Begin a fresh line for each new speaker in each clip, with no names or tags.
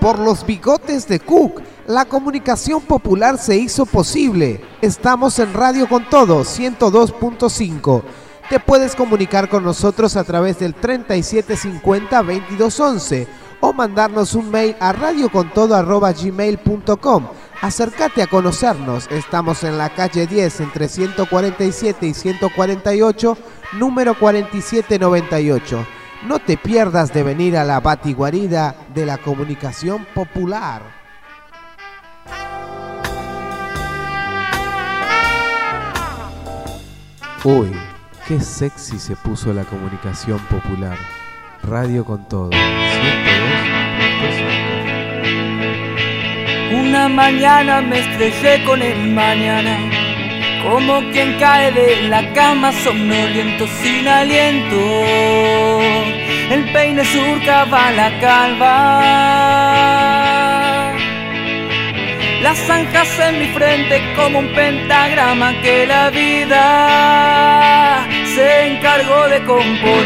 por los bigotes de Cook. La comunicación popular se hizo posible. Estamos en Radio con Todo 102.5. Te puedes comunicar con nosotros a través del 3750-2211 o mandarnos un mail a radiocontodo.gmail.com. Acércate a conocernos. Estamos en la calle 10 entre 147 y 148, número 4798. No te pierdas de venir a la batiguarida de la comunicación popular. Uy, qué sexy se puso la comunicación popular. Radio con todo. 102.5.
Una mañana me estrellé con el mañana, como quien cae de la cama somnoliento sin aliento. El peine surcaba la calva. Las zanjas en mi frente como un pentagrama que la vida se encargó de componer.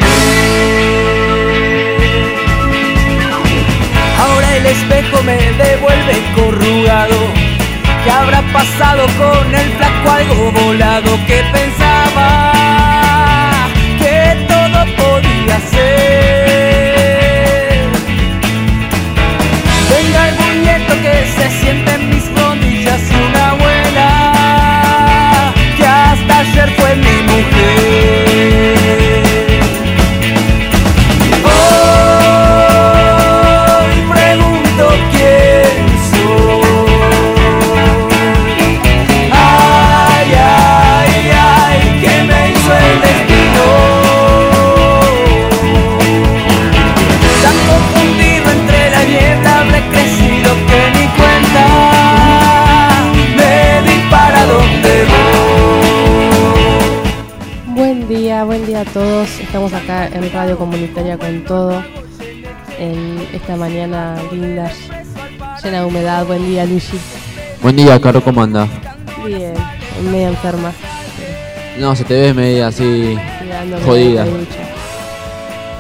Ahora el espejo me devuelve corrugado. ¿Qué habrá pasado con el flaco algo volado que pensaba en
Radio Comunitaria con todo. En esta mañana linda, llena de humedad. Buen día, Luigi.
Buen día, Caro, ¿cómo anda?
Bien, medio enferma.
No, se te ve media así. Jodida.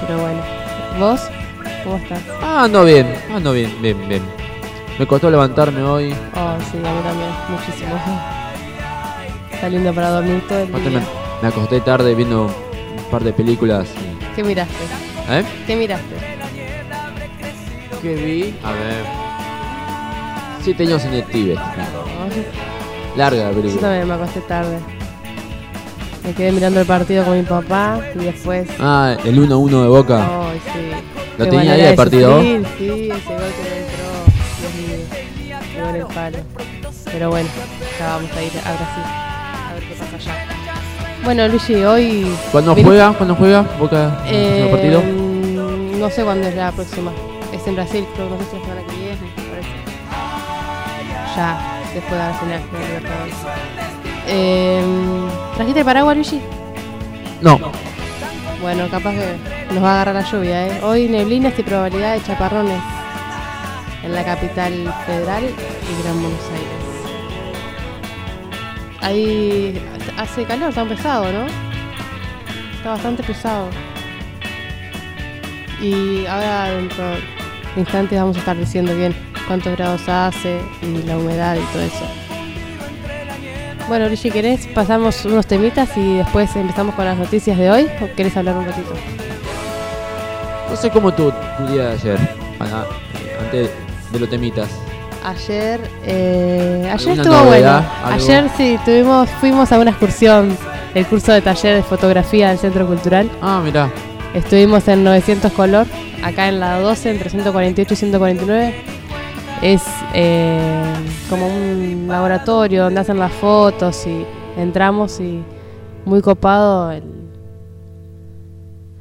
Pero bueno, ¿vos? ¿Cómo estás?
Ah, ando bien, ando bien, bien, bien. Me costó levantarme hoy.
Oh, sí, a mí también, muchísimo. Está lindo para dormir todo el
me,
día.
me acosté tarde viendo un par de películas.
¿Qué miraste?
¿Eh?
¿Qué miraste?
¿Qué vi? A ver. Siete años en el Tíbet. Larga la
Yo
película.
también me acosté tarde. Me quedé mirando el partido con mi papá y después
Ah, el 1-1 de Boca.
Ay, sí.
¿Lo
Qué
tenía ahí el partido?
sufrir, Sí, ese gol que me entró. Dios mío. Gol el palo. Pero bueno, ya vamos a ir a Brasil. A ver qué pasa allá. Bueno, Luigi, hoy.
¿Cuándo juega? ¿Cuándo juega Boca el
Eh,
partido?
No sé cuándo es la próxima. Es en Brasil, creo que no sé si es la semana que viene, parece. Ya, después de la final de. Eh, ¿Trajiste el paraguas, Luigi?
No.
Bueno, capaz que nos va a agarrar la lluvia, ¿eh? Hoy neblinas y probabilidad de chaparrones en la capital federal y Gran Buenos Aires. Ahí hace calor, está pesado, ¿no? Está bastante pesado. Y ahora dentro de instantes vamos a estar diciendo bien cuántos grados hace y la humedad y todo eso. Bueno, Luigi, ¿querés? Pasamos unos temitas y después empezamos con las noticias de hoy o querés hablar un ratito?
No sé cómo tu, tu día de ayer. Antes de los temitas.
Ayer, eh, ayer
¿Alguna
estuvo
novedad?
bueno.
¿Algo?
Ayer sí, tuvimos, fuimos a una excursión, el curso de taller de fotografía del Centro Cultural.
Ah, mirá.
Estuvimos en 900 Color, acá en la 12, entre 148 y 149. Es eh, como un laboratorio donde hacen las fotos y entramos y muy copado el,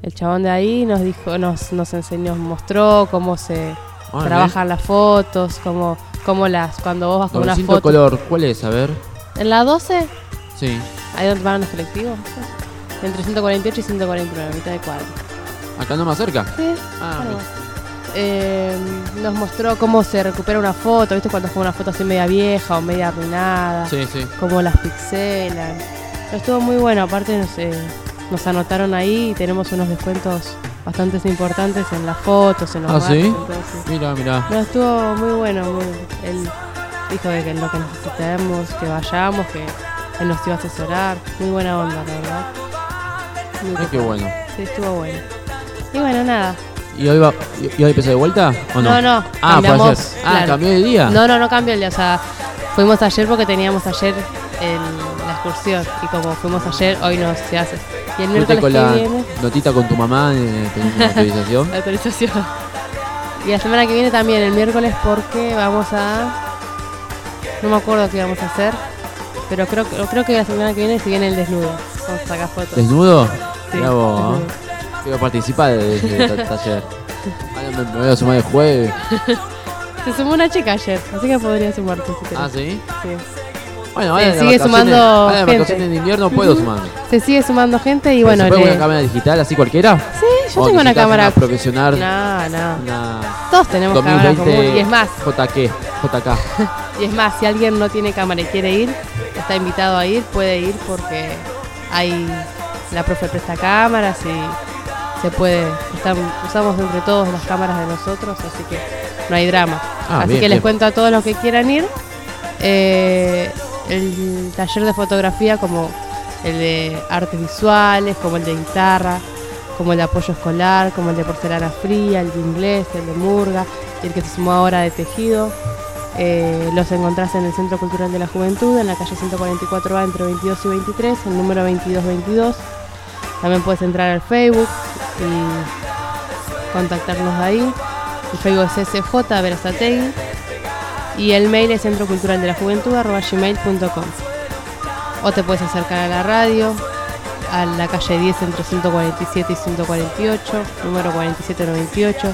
el chabón de ahí nos dijo, nos, nos enseñó, mostró cómo se
Ah,
trabajan las fotos, cómo, cómo las, cuando vos vas con una
900
foto.
color, ¿cuál es? A ver.
En la 12,
Sí.
ahí donde van los colectivos, entre 148 y 149, mitad de cuadro.
Acá no más cerca.
Sí,
Ah.
Eh, nos mostró cómo se recupera una foto, ¿viste? Cuando fue una foto así media vieja o media arruinada,
sí, sí.
cómo las pixelan. Pero estuvo muy bueno, aparte nos, eh, nos anotaron ahí y tenemos unos descuentos bastantes importantes en las fotos, en los
Ah, ¿sí?
entonces-
Mira, mira.
No, estuvo muy bueno. Muy, él dijo de que lo que necesitamos, que vayamos, que él nos iba a asesorar. Muy buena onda, la verdad. Muy
Mira qué bueno.
Sí, estuvo bueno. Y bueno, nada.
¿Y hoy, va, y, y hoy empezó de vuelta o no?
No, no,
Ah, fue
cambiamos,
ayer. Ah,
claro.
cambió de día.
No, no, no cambió el día. O sea, fuimos ayer porque teníamos ayer el- la excursión. Y como fuimos ayer, hoy no se hace. Y el miércoles
con
que
la
viene.
notita con tu mamá eh, teniendo autorización.
La autorización. Y la semana que viene también, el miércoles, porque vamos a. No me acuerdo qué vamos a hacer. Pero creo, que- creo que la semana que viene se viene el desnudo. Vamos a sacar fotos.
¿Desnudo?
Sí,
vos, ¿eh? Quiero participar de ese ta- taller. Me, me voy a sumar el jueves.
Se sumó una chica ayer, así que podría sumarte si querés.
Ah, ¿sí?
Sí.
Bueno,
Se
en las
sigue sumando gente.
de invierno puedo.
Se sigue sumando gente y bueno,
¿Se puede
le-
con una cámara digital así cualquiera?
Sí, yo
¿O
tengo una cámara.
Una profesional.
No, no.
Una
Todos tenemos cámara
2020
común. Y es más,
JK. JK.
y es más, si alguien no tiene cámara y quiere ir, está invitado a ir, puede ir porque hay la profe presta cámaras y se puede, usamos entre todos las cámaras de nosotros, así que no hay drama.
Ah,
así
bien,
que les cuento a todos los que quieran ir. eh, el taller de fotografía como el de artes visuales, como el de guitarra, como el de apoyo escolar, como el de porcelana fría, el de inglés, el de murga y el que se sumó ahora de tejido. Eh, los encontrás en el Centro Cultural de la Juventud, en la calle 144A entre 22 y 23, el número 2222. También puedes entrar al Facebook y contactarnos ahí. El Facebook es SJ Verazategui y el mail es Centro Cultural de la Juventud arroba gmail.com. O te puedes acercar a la radio, a la calle 10 entre 147 y 148, número 4798,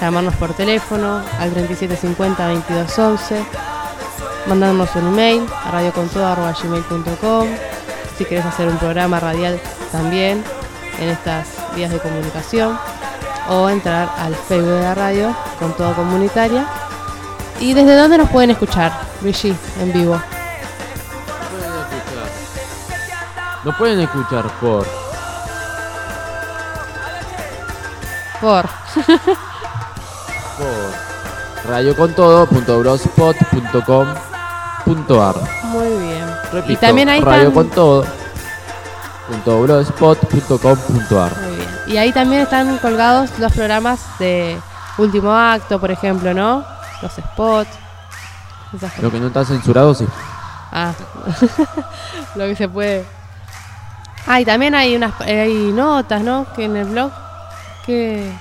llamarnos por teléfono al 3750 2211, mandarnos un email a radiocontodo.gmail.com si querés hacer un programa radial también en estas vías de comunicación o entrar al Facebook de la radio con toda comunitaria. ¿Y desde dónde nos pueden escuchar, Luigi, en vivo?
Nos pueden escuchar por
Por
por radiocontodo.blogspot.com.ar
muy bien.
Repito,
y también ahí
radiocontodo.blogspot.com.ar
muy bien. Y ahí también están colgados los programas de último acto, por ejemplo, ¿no? Los spots. esas cosas.
Lo que no está censurado, sí.
Ah, lo que se puede. Ah, y también hay unas hay notas, ¿no? Que en el blog, que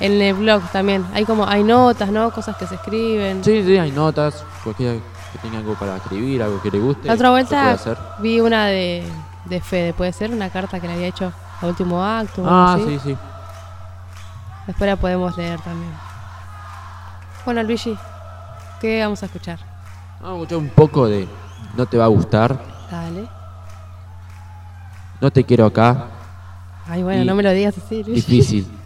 en el blog también hay como hay notas, ¿no? Cosas que se escriben.
Sí, sí, hay notas. Cualquiera que tenga algo para escribir, algo que le guste.
La otra vuelta
hacer.
vi una de, de Fede, puede ser una carta que le había hecho al último acto.
Ah, sí, sí.
Después la podemos leer también. Bueno, Luigi, ¿qué vamos a escuchar?
Vamos a escuchar un poco de No te va a gustar.
Dale.
No te quiero acá.
Ay, bueno,
Y-
no me lo digas así, Luigi.
Difícil.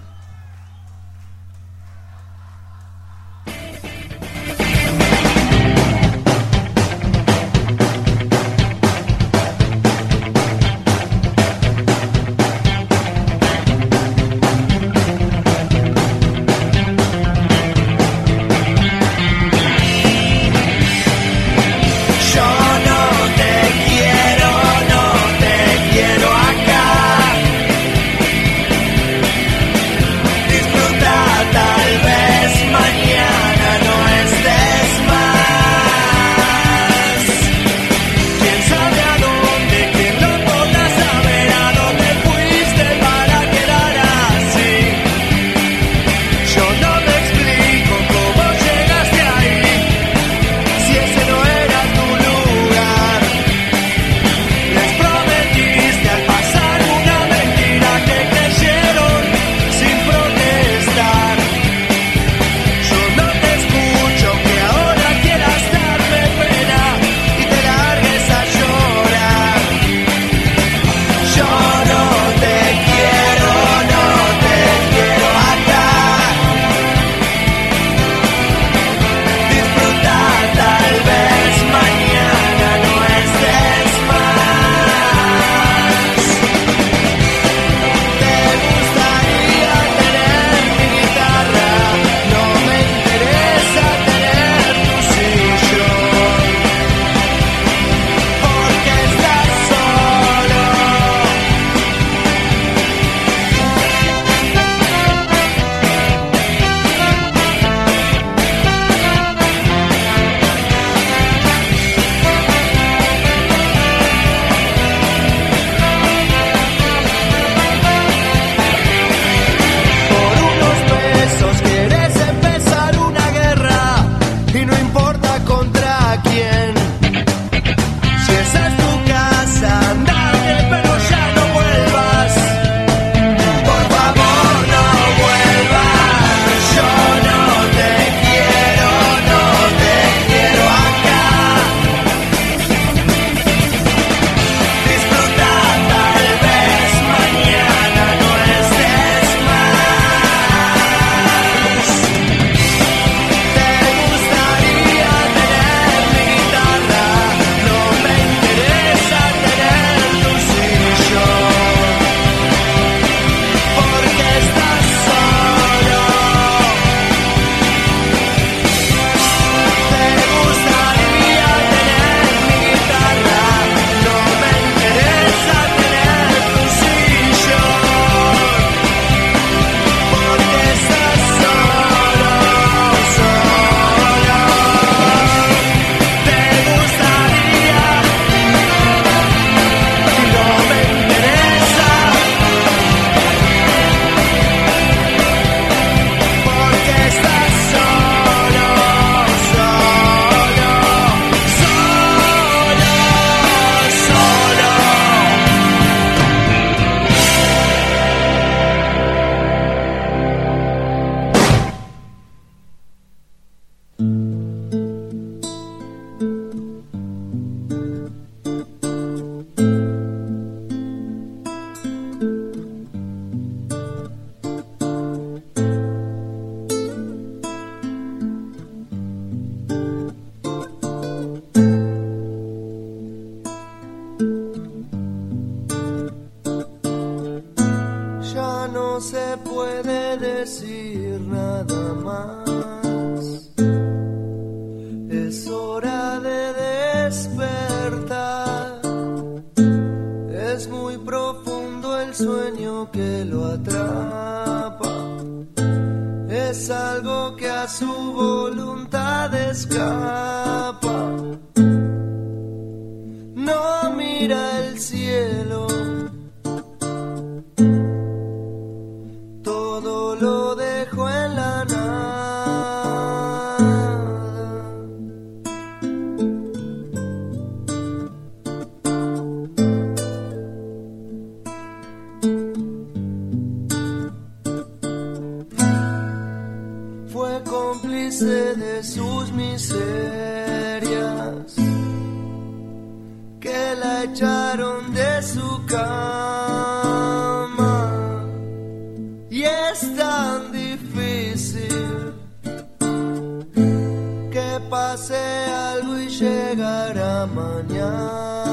pase algo y llegará mañana.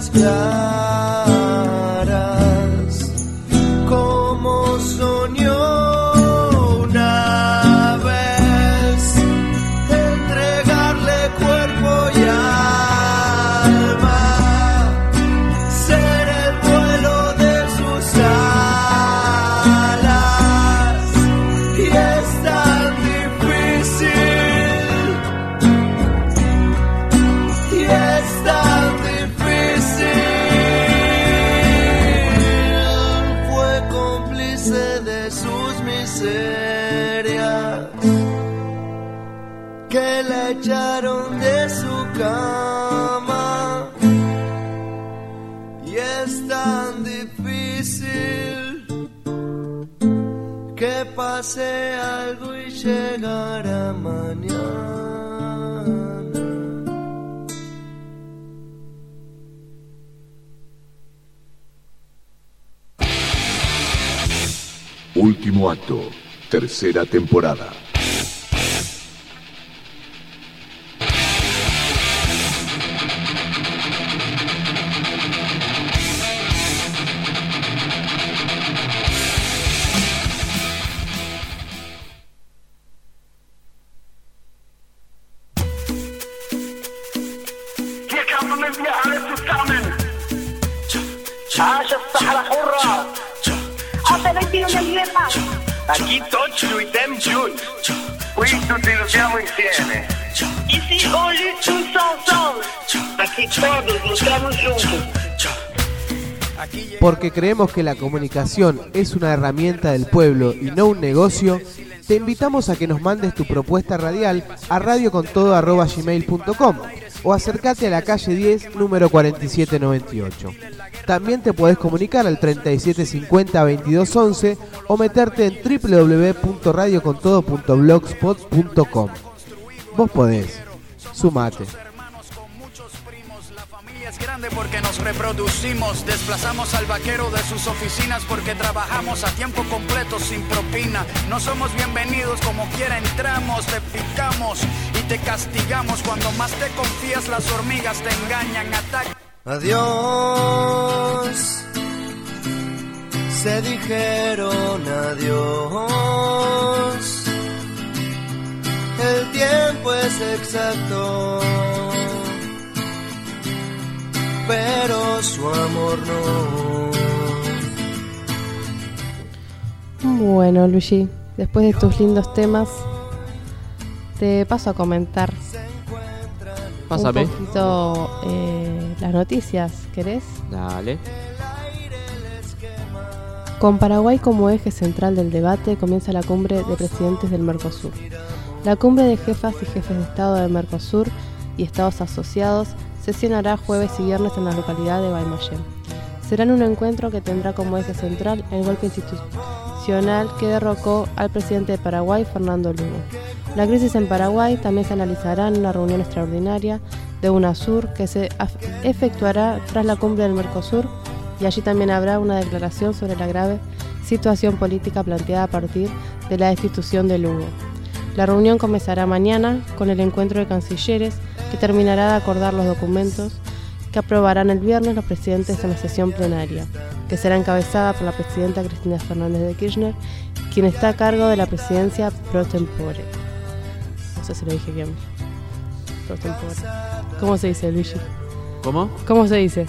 las piedades. Tercera temporada.
Porque creemos que la comunicación es una herramienta del pueblo y no un negocio, te invitamos a que nos mandes tu propuesta radial a radiocontodo.gmail.com o acércate a la calle 10, número 4798. También te podés comunicar al 3750-2211 o meterte en www.radiocontodo.blogspot.com. Vos podés. Sumate
grande porque nos reproducimos, desplazamos al vaquero de sus oficinas porque trabajamos a tiempo completo sin propina. No somos bienvenidos como quiera entramos, te picamos y te castigamos. Cuando más te confías las hormigas te engañan, atacan.
Adiós, se dijeron adiós. El tiempo es exacto pero su amor no.
Bueno, Luigi, después de tus lindos temas, te paso a comentar
Pásame.
un poquito eh, las noticias, ¿querés?
Dale.
Con Paraguay como eje central del debate comienza la cumbre de presidentes del Mercosur. La cumbre de jefas y jefes de Estado del Mercosur y Estados asociados sesionará jueves y viernes en la localidad de Guaymallén. Será en un encuentro que tendrá como eje central el golpe institucional que derrocó al presidente de Paraguay, Fernando Lugo. La crisis en Paraguay también se analizará en una reunión extraordinaria de UNASUR que se efectuará tras la cumbre del Mercosur y allí también habrá una declaración sobre la grave situación política planteada a partir de la destitución de Lugo. La reunión comenzará mañana con el encuentro de cancilleres que terminará de acordar los documentos que aprobarán el viernes los presidentes en la sesión plenaria, que será encabezada por la presidenta Cristina Fernández de Kirchner, quien está a cargo de la presidencia pro tempore. No sé si lo dije bien. Pro tempore. ¿Cómo se dice, Luigi?
¿Cómo?
¿Cómo se dice?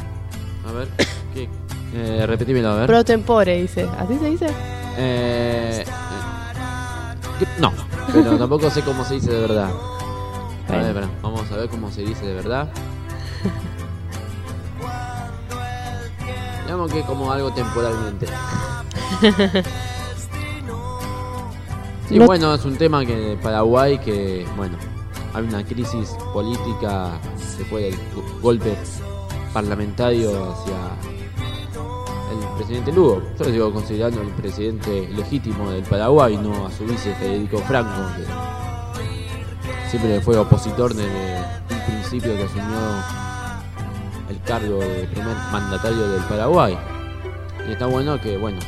A ver. ¿Qué? Eh, repetímelo, a ver.
Pro tempore, dice. ¿Así se dice?
Eh, eh. No, pero tampoco sé cómo se dice de verdad. A ver, vamos a ver cómo se dice de verdad. Digamos que como algo temporalmente. Y
No-
bueno, es un tema que Paraguay que, bueno, hay una crisis política después del go- golpe parlamentario hacia el presidente Lugo. Yo lo sigo considerando el presidente legítimo del Paraguay, no a su vice Federico Franco, que siempre fue opositor desde un principio que asumió el cargo de primer mandatario del Paraguay. Y está bueno que, bueno,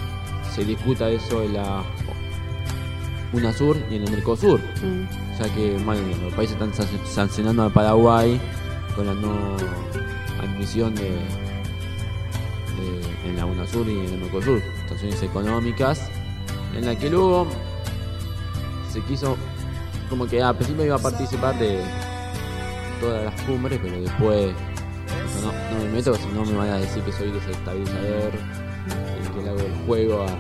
se discuta eso en la UNASUR y en el Mercosur,
Mm.
ya que bueno, los países están san- sancionando a Paraguay con la no admisión de, de- en la UNASUR y en el Mercosur, sanciones económicas, en la que luego se quiso, como que al principio iba a participar de todas las cumbres, pero después no, no me meto, si no me van a decir que soy desestabilizador y que le hago el juego a, eh,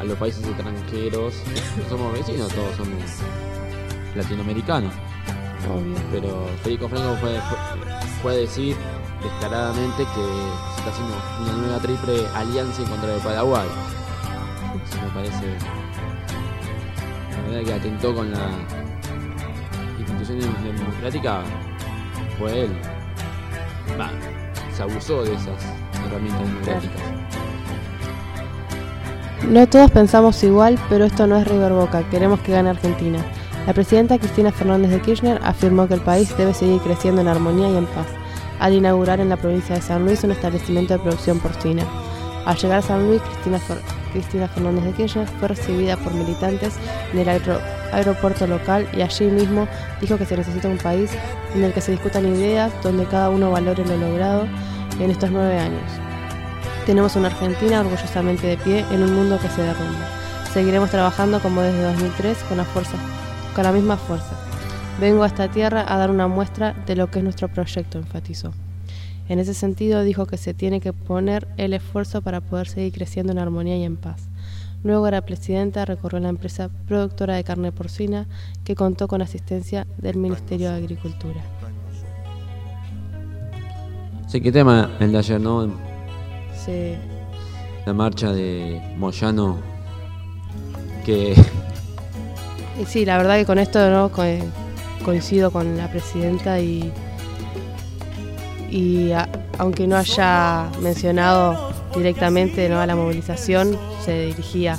a los países extranjeros. No somos vecinos, todos somos latinoamericanos.
Obvio.
Pero Federico Franco fue, fue, decir descaradamente que se está haciendo una nueva triple alianza en contra de Paraguay. Eso me parece. La verdad que atentó con la institución democrática fue él. Se abusó de esas herramientas democráticas.
No todos pensamos igual, pero esto no es River Boca, queremos que gane Argentina. La presidenta Cristina Fernández de Kirchner afirmó que el país debe seguir creciendo en armonía y en paz, al inaugurar en la provincia de San Luis un establecimiento de producción porcina. Al llegar a San Luis, Cristina, Fer- Cristina Fernández de Kirchner fue recibida por militantes en el aero- aeropuerto local y allí mismo dijo que se necesita un país en el que se discutan ideas, donde cada uno valore lo logrado en estos nueve años. Tenemos una Argentina orgullosamente de pie en un mundo que se derrumba. Seguiremos trabajando como desde 2003 con la fuerza, con la misma fuerza. Vengo a esta tierra a dar una muestra de lo que es nuestro proyecto, enfatizó. En ese sentido dijo que se tiene que poner el esfuerzo para poder seguir creciendo en armonía y en paz. Luego la presidenta recorrió la empresa productora de carne porcina que contó con asistencia del Ministerio de Agricultura.
Sí, qué tema el de ayer, ¿no?
Sí,
La marcha de Moyano. Que
sí, la verdad que con esto no Co- coincido con la presidenta y, y a- aunque no haya mencionado directamente ¿no? a la movilización, se dirigía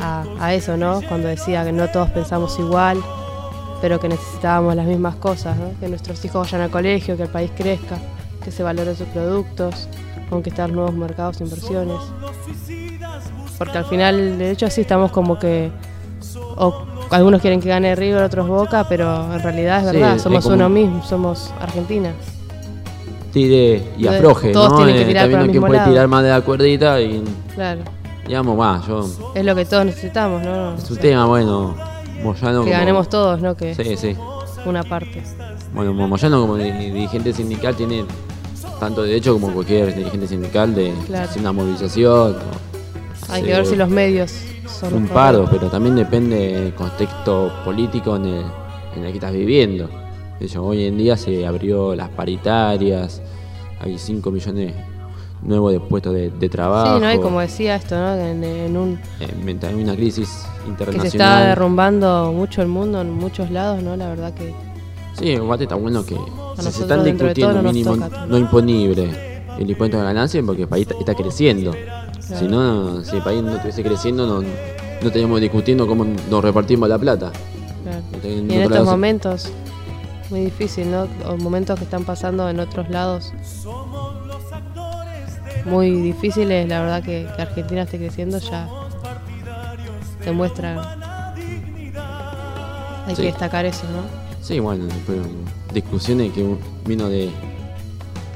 a, a eso, ¿no? Cuando decía que no todos pensamos igual, pero que necesitábamos las mismas cosas, ¿no? Que nuestros hijos vayan al colegio, que el país crezca, que se valoren sus productos, conquistar nuevos mercados e inversiones. porque al final, de hecho, sí estamos como que. O algunos quieren que gane River, otros Boca, pero en realidad es
Sí,
verdad,
es
somos
como-
uno mismo, somos Argentina.
Tire y afloje,
todos
¿no?
tienen que tirar
Está viendo quién puede
lado.
tirar más de la cuerdita y,
Claro,
digamos, va, yo...
es lo que todos necesitamos, ¿no?
Es un tema, bueno, Moyano
que
como-
ganemos todos, ¿no? Que
Sí, sí.
una parte.
Bueno, Moyano como di- dirigente sindical tiene tanto derecho como cualquier dirigente sindical de
Claro.
hacer una movilización.
Hay que ver si los medios son
Un paro, pero también depende del contexto político en el, en el que estás viviendo. Hecho, hoy en día se abrió las paritarias, hay 5 millones nuevos de puestos de, de trabajo.
Sí, ¿no? Y como decía esto, ¿no? En, en un
eh, hay una crisis
que
internacional.
se está derrumbando mucho el mundo en muchos lados, ¿no? La verdad que
Sí, igual está bueno que si se están discutiendo
todo no
mínimo
toca
no imponible el impuesto de ganancia porque el país está, creciendo. Si no, si el país no estuviese creciendo, no, no estaríamos discutiendo cómo nos repartimos la plata.
Claro. Y
en
en estos momentos, muy difícil, ¿no? O momentos que están pasando en otros lados. Muy difíciles, la verdad que, que Argentina esté creciendo ya demuestra. Hay
Sí.
que destacar eso, ¿no?
Sí, bueno, después discusiones que vino de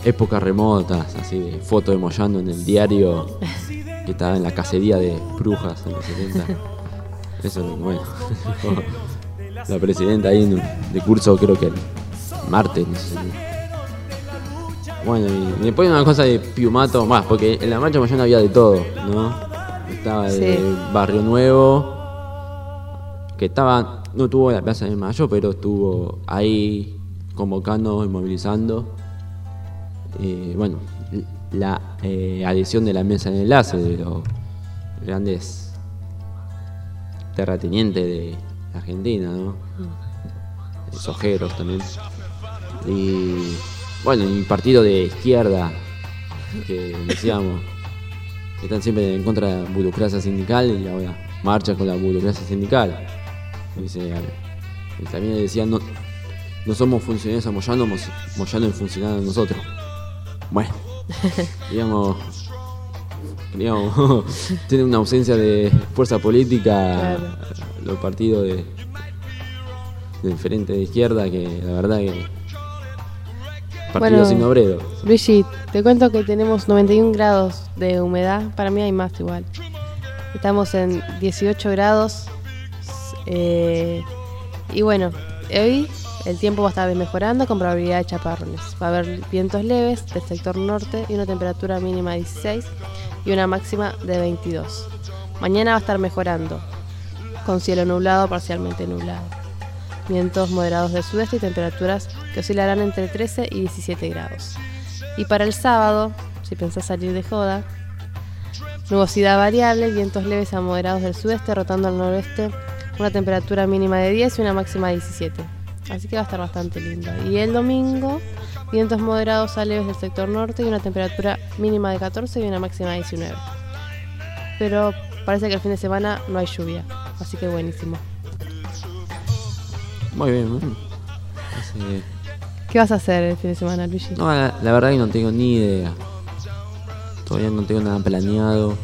épocas remotas, así de fotos de Moyano en el diario que estaba en la cacería de Brujas en los 70. Eso, bueno, la presidenta ahí en un- de curso creo que el martes, no sé. Bueno, y después una cosa de Piumato, más, porque en la marcha Moyano había de todo, ¿no? Estaba el. Barrio Nuevo, que estaba, no tuvo la Plaza de Mayo, pero estuvo ahí convocando y movilizando. Eh, bueno, la eh, adhesión de la mesa de enlace de los grandes terratenientes de Argentina, ¿no? Eh, Sojeros también. Y bueno, y partido de izquierda, que decíamos, que están siempre en contra de la burocracia sindical y ahora marcha con la burocracia sindical. Dice, y también decía, no, no somos funcionarios a Moyano, Moyano es funcionario a nosotros. Bueno, digamos, digamos tiene una ausencia de fuerza política
Claro.
los partidos de del frente de izquierda que la verdad que partido
Bueno.
sin obrero.
Luigi, te cuento que tenemos 91 grados de humedad. Para mí hay más igual. Estamos en 18 grados. eh, y bueno, hoy el tiempo va a estar mejorando con probabilidad de chaparrones. Va a haber vientos leves del sector norte y una temperatura mínima de 16 y una máxima de 22. Mañana va a estar mejorando con cielo nublado, parcialmente nublado. Vientos moderados del sudeste y temperaturas que oscilarán entre 13 y 17 grados. Y para el sábado, si pensás salir de joda, nubosidad variable, vientos leves a moderados del sudeste, rotando al noroeste, una temperatura mínima de 10 y una máxima de 17. Así que va a estar bastante lindo. Y el domingo, vientos moderados a leves del sector norte y una temperatura mínima de 14 y una máxima de 19. Pero parece que el fin de semana no hay lluvia, así que buenísimo.
Muy bien, bueno. Así-
¿Qué vas a hacer el fin de semana, Luigi?
No, la, la verdad que no tengo ni idea. Todavía no tengo nada planeado.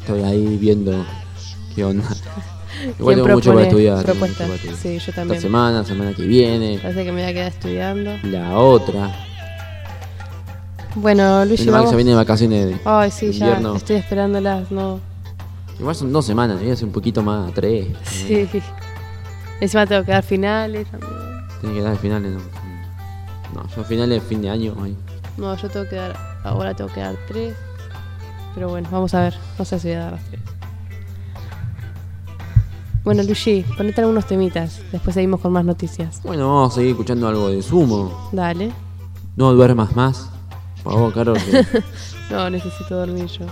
Estoy ahí viendo qué onda. Igual
¿Quién
tengo mucho para estudiar. tengo mucho
propuestas?
para estudiar.
Sí, yo
Esta
también.
semana, la semana que viene,
Parece que me voy a quedar estudiando.
la otra.
Bueno, Luigi,
que
vamos.
ya viene de vacaciones de
Ay, sí, ya estoy esperándolas, no.
Igual son dos semanas, debería ser un poquito más, tres.
Sí. Encima tengo que dar finales también.
Tiene que dar finales, no. No, yo finales de fin de año. ahí.
No, yo tengo que dar, ahora tengo que dar tres. Pero bueno, vamos a ver. No sé si voy a dar las tres. Bueno, Luigi, ponete algunos temitas. Después seguimos con más noticias.
Bueno, vamos a seguir escuchando algo de sumo.
Dale.
No duermas más. Por favor, Caro, que
No, necesito dormir yo.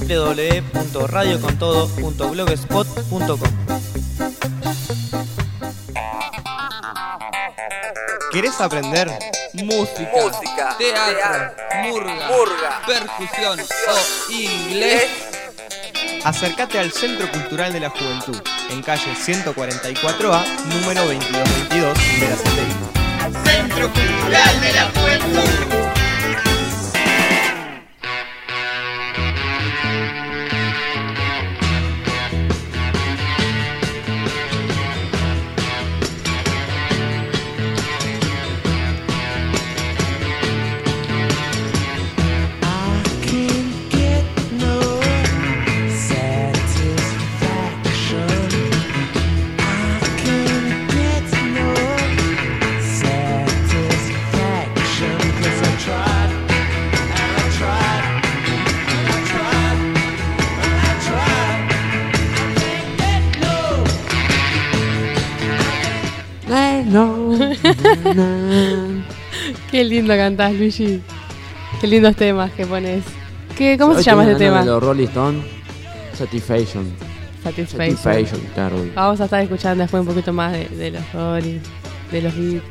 www.radiocontodo.blogspot.com.
¿Querés aprender?
Música,
Música,
teatro,
teatro,
murga,
murga,
percusión o inglés.
Acércate al Centro Cultural de la Juventud, en calle 144A, número 2222, Verazategui.
Centro Cultural de la Juventud.
Qué lindo cantás, Luigi. Qué lindos temas que pones. ¿Qué, ¿Cómo
Hoy
se llama este tema?
de Los Rolling Stone. Satisfaction.
Satisfaction.
Satisfaction, claro.
Vamos a estar escuchando después un poquito más de, de los Rolling, de los Beatles.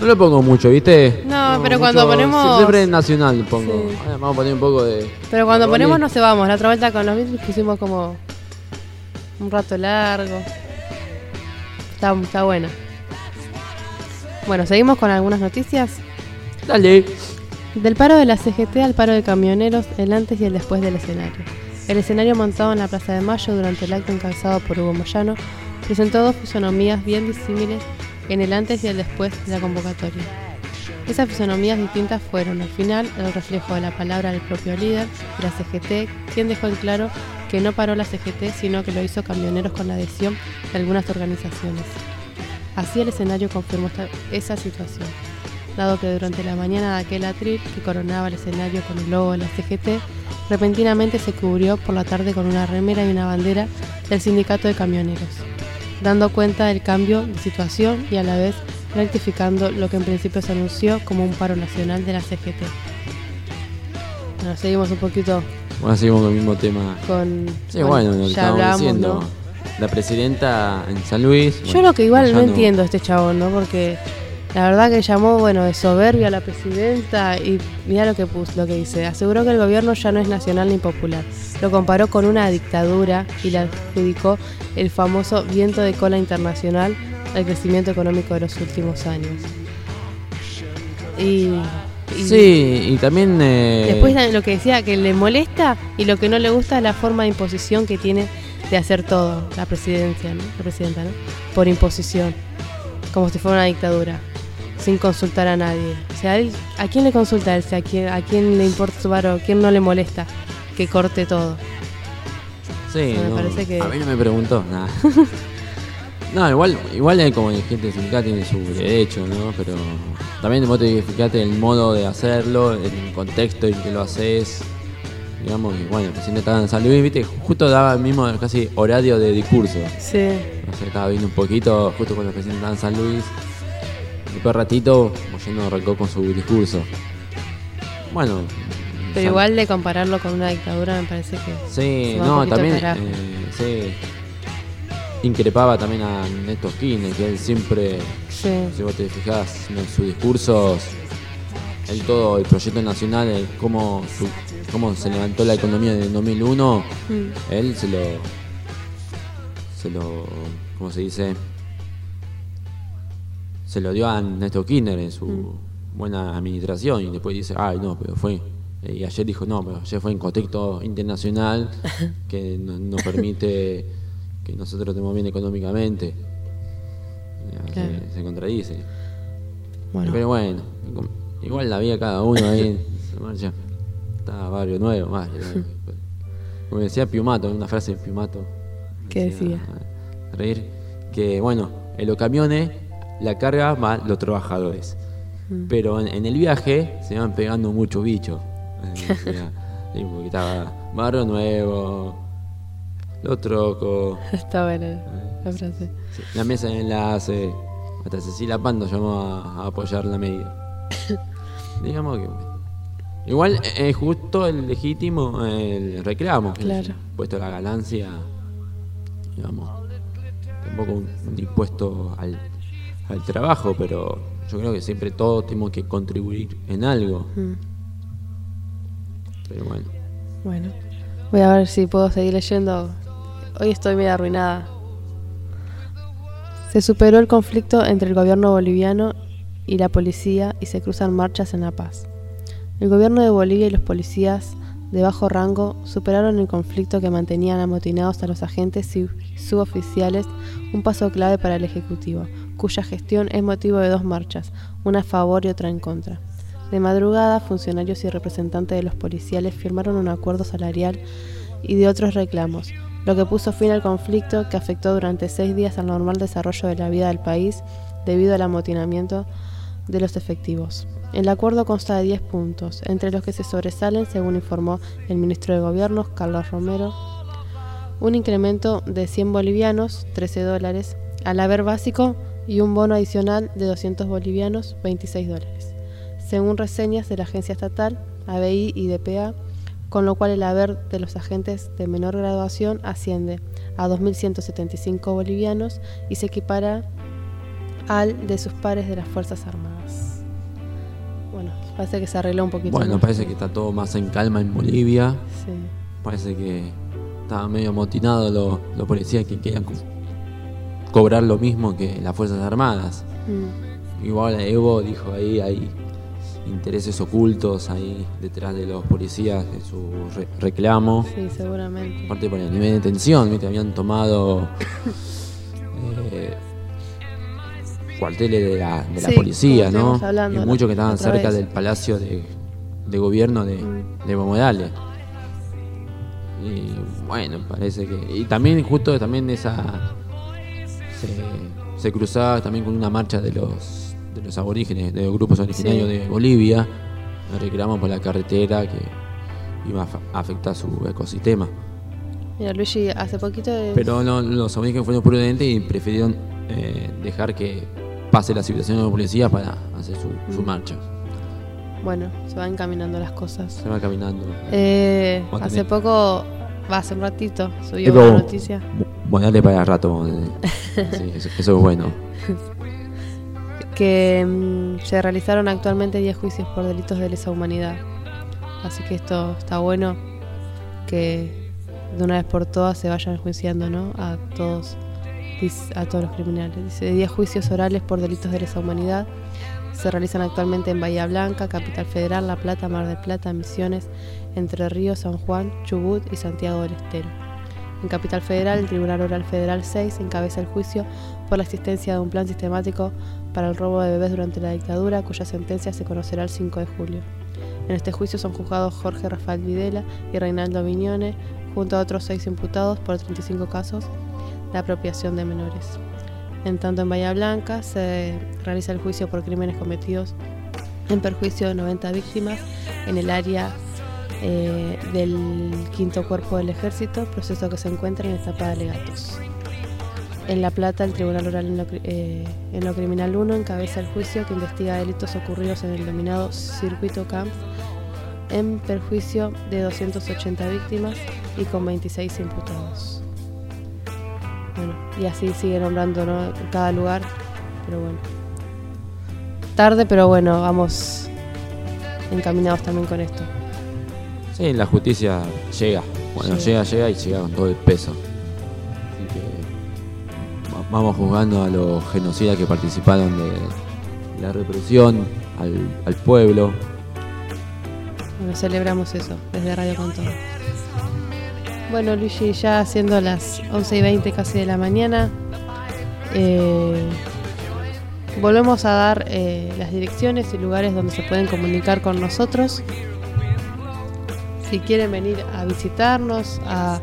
No lo pongo mucho, ¿viste?
No, pero cuando ponemos-
Siempre en nacional pongo.
Sí.
Ahora vamos a poner un poco de.
Pero cuando
de
ponemos no se vamos. La otra vuelta con los Beatles pusimos como un rato largo. Está, está buena. Bueno, seguimos con algunas noticias.
Dale.
Del paro de la CGT al paro de camioneros, el antes y el después del escenario. El escenario montado en la Plaza de Mayo durante el acto encabezado por Hugo Moyano presentó dos fisonomías bien disímiles en el antes y el después de la convocatoria. Esas fisonomías distintas fueron, al final, el reflejo de la palabra del propio líder de la CGT, quien dejó en claro que no paró la CGT, sino que lo hizo camioneros con la adhesión de algunas organizaciones. Así el escenario confirmó esta- esa situación, dado que durante la mañana de aquel atril que coronaba el escenario con el logo de la CGT, repentinamente se cubrió por la tarde con una remera y una bandera del sindicato de camioneros, dando cuenta del cambio de situación y a la vez rectificando lo que en principio se anunció como un paro nacional de la CGT. Bueno, seguimos un poquito
Bueno, seguimos con el mismo tema.
con...
Sí, bueno, lo que
ya
estábamos
hablamos,
diciendo.
¿no?
La presidenta en San Luis.
Yo
bueno,
lo que igual no entiendo este chabón, ¿no? Porque la verdad que llamó, bueno, de soberbia a la presidenta y mira lo que puso, lo que dice. Aseguró que el gobierno ya no es nacional ni popular. Lo comparó con una dictadura y le adjudicó el famoso viento de cola internacional al crecimiento económico de los últimos años. Y, y
Sí, y también. eh,
después lo que decía que le molesta y lo que no le gusta es la forma de imposición que tiene de hacer todo la presidencia, ¿no? La presidenta, ¿no? Por imposición, como si fuera una dictadura, sin consultar a nadie. O sea, ¿a quién le consulta él? O sea, ¿a quién, a quién le importa su paro? ¿A quién no le molesta que corte todo?
Sí,
me
no,
parece que-
a mí no me preguntó nada. no, igual, igual como gente sindical tiene su derecho, ¿no? Pero también vos te fijate el modo de hacerlo, el contexto en que lo haces. Digamos que, bueno, el presidente estaba en San Luis, viste, justo daba el mismo casi horario de discurso.
Sí.
O sea, estaba viendo un poquito justo cuando el presidente estaba en San Luis. Después ratito, Moyano arrancó con su discurso. Bueno.
Pero
San-
igual de compararlo con una dictadura me parece que...
Sí,
se va un
no, también eh, sí, increpaba también a Néstor Kirchner, que él siempre,
Sí.
si vos te fijás en sus discursos, él todo el proyecto nacional, el cómo, su- cómo se levantó la economía en el 2001,
Mm.
él se lo, se lo, ¿cómo se dice? Se lo dio a Néstor Kirchner en su
Mm.
buena administración y después dice, ay no, pero fue y ayer dijo, no, pero ayer fue en contexto internacional que no- nos permite que nosotros estemos bien económicamente.
Claro.
Se, se contradice.
Bueno.
Pero bueno, igual la vida cada uno ahí se marcha. Está barrio nuevo, más. Como decía Piumato, una frase de Piumato.
¿Qué decía?
Reír, que bueno, en los camiones la carga más los trabajadores.
Mm.
Pero en, en el viaje se van pegando muchos bichos. Eh, porque estaba barrio nuevo, los trocos,
Está buena la frase.
sí, la mesa de enlace. Hasta Cecilia Pando llamó a, a apoyar la medida. Digamos que Igual eh, es justo el legítimo el reclamo,
Claro.
es puesto la ganancia, digamos, tampoco un, un impuesto al, al trabajo, pero yo creo que siempre todos tenemos que contribuir en algo.
Mm.
Pero bueno,
Bueno, voy a ver si puedo seguir leyendo. Hoy estoy medio arruinada. Se superó el conflicto entre el gobierno boliviano y la policía y se cruzan marchas en La Paz. El gobierno de Bolivia y los policías de bajo rango superaron el conflicto que mantenían amotinados a los agentes y suboficiales, un paso clave para el Ejecutivo, cuya gestión es motivo de dos marchas, una a favor y otra en contra. De madrugada, funcionarios y representantes de los policiales firmaron un acuerdo salarial y de otros reclamos, lo que puso fin al conflicto que afectó durante seis días al normal desarrollo de la vida del país debido al amotinamiento de los efectivos. El acuerdo consta de 10 puntos, entre los que se sobresalen, según informó el ministro de Gobierno, Carlos Romero, un incremento de 100 bolivianos, 13 dólares, al haber básico y un bono adicional de 200 bolivianos, 26 dólares, según reseñas de la agencia estatal, ABI y DPA, con lo cual el haber de los agentes de menor graduación asciende a 2.175 bolivianos y se equipara al de sus pares de las Fuerzas Armadas. Bueno, parece que se arregló un poquito.
bueno,
¿no?
parece que está todo más en calma en Bolivia.
Sí.
Parece que estaban medio amotinados los, los policías que querían co- cobrar lo mismo que las Fuerzas Armadas.
Mm.
Igual Evo dijo ahí hay intereses ocultos ahí detrás de los policías de su re- reclamo.
Sí, seguramente.
Aparte por el nivel de tensión, ¿viste? habían tomado eh, cuarteles de la, de la
Sí,
policía, ¿no?
hablando
y muchos que estaban cerca
vez.
del palacio de, de gobierno de,
Mm.
de Evo Morales. Y bueno, parece que. Y también, justo también esa. Se, se cruzaba también con una marcha de los de los aborígenes, de los grupos originarios
Sí.
de Bolivia. Reclamamos por la carretera que iba a afectar su ecosistema.
Mira, Luigi, hace poquito. de-
Pero no, los aborígenes fueron prudentes y prefirieron eh, dejar que pase la civilización de la policía para hacer su, su
Mm.
marcha.
Bueno, se van encaminando las cosas.
Se va caminando.
Eh, hace poco, va hace un ratito, subió una noticia
Bueno, dale para el rato. Sí, eso, eso es bueno.
que mm, se realizaron actualmente 10 juicios por delitos de lesa humanidad. Así que esto está bueno que de una vez por todas se vayan enjuiciando ¿no? a todos a todos los criminales. Dice 10 juicios orales por delitos de lesa humanidad se realizan actualmente en Bahía Blanca, Capital Federal, La Plata, Mar del Plata, Misiones, Entre Ríos, San Juan, Chubut y Santiago del Estero. En Capital Federal, el Tribunal Oral Federal 6 encabeza el juicio por la existencia de un plan sistemático para el robo de bebés durante la dictadura, cuya sentencia se conocerá el 5 de julio. En este juicio son juzgados Jorge Rafael Videla y Reinaldo Viñone, junto a otros seis imputados por 35 casos de apropiación de menores. En tanto, en Bahía Blanca se realiza el juicio por crímenes cometidos en perjuicio de 90 víctimas en el área eh, del quinto cuerpo del ejército, proceso que se encuentra en etapa de alegatos. En La Plata, el Tribunal Oral en lo, eh, en lo Criminal 1 encabeza el juicio que investiga delitos ocurridos en el denominado Circuito Camp en perjuicio de 280 víctimas y con 26 imputados. Y así sigue nombrando ¿no? cada lugar, pero bueno. Tarde, pero bueno, vamos encaminados también con esto.
Sí, la justicia llega. Bueno,
Llega.
llega, llega y llega con todo el peso. Así que va- vamos juzgando a los genocidas que participaron de la represión al, al pueblo.
Bueno, celebramos eso desde Radio Con Todo. Bueno, Luigi, ya siendo las 11 y 20 casi de la mañana, eh, volvemos a dar eh, las direcciones y lugares donde se pueden comunicar con nosotros. Si quieren venir a visitarnos, a,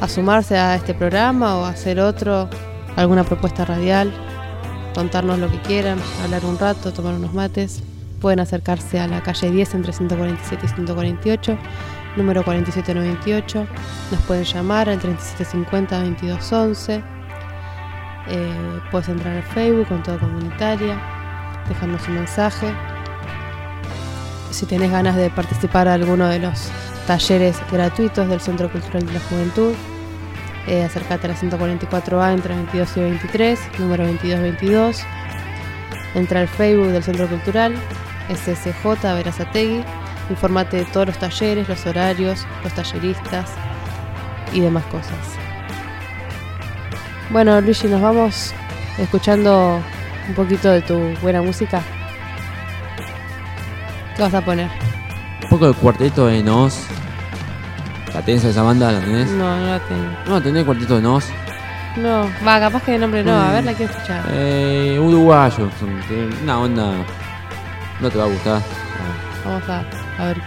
a sumarse a este programa o a hacer otro, alguna propuesta radial, contarnos lo que quieran, hablar un rato, tomar unos mates, pueden acercarse a la calle 10 entre 147 y 148, número 4798. Nos pueden llamar al 3750-2211. Eh, puedes entrar al Facebook con todo comunitaria, dejarnos un mensaje. si tenés ganas de participar de alguno de los talleres gratuitos del Centro Cultural de la Juventud, eh, a la 144A entre 22 y 23, número 2222. Entra al Facebook del Centro Cultural, SSJ Verazategui. Informate de todos los talleres, los horarios, los talleristas y demás cosas. Bueno, Luigi, nos vamos escuchando un poquito de tu buena música. ¿Qué vas a poner?
Un poco de cuarteto de Nos. ¿La tenés esa banda? ¿La tenés?
No, no la tengo.
No, tenés cuarteto de Nos.
No, va, capaz que de nombre no. A ver, la quiero escuchar.
Eh, uruguayo. Una onda. No te va a gustar.
Vamos a, a ver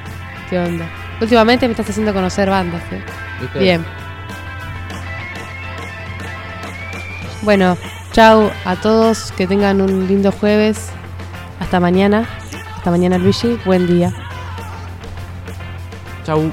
qué onda. Últimamente me estás haciendo conocer bandas, ¿eh?
¿Viste?
Bien. Bueno, chau a todos. Que tengan un lindo jueves. Hasta mañana. Hasta mañana, Luigi. Buen día.
Chau.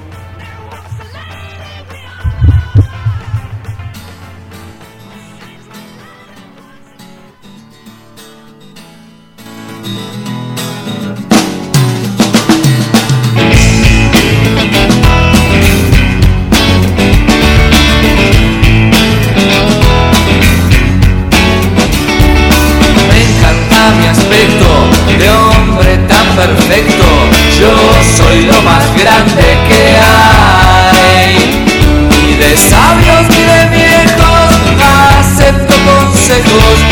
secos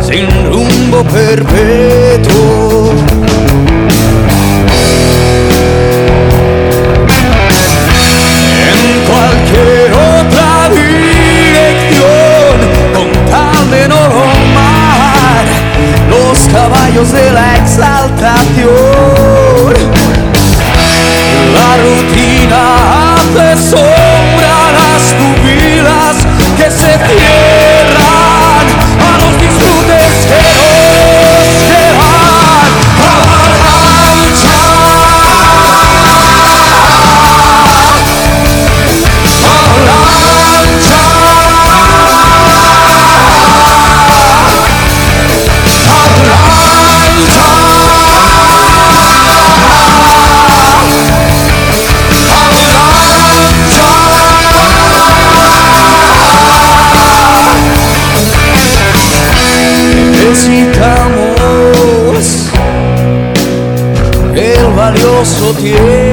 sin
rumbo perpetuo. En cualquier otra dirección, con tal de no romar los caballos de la exaltación, la rutina atesora. posso te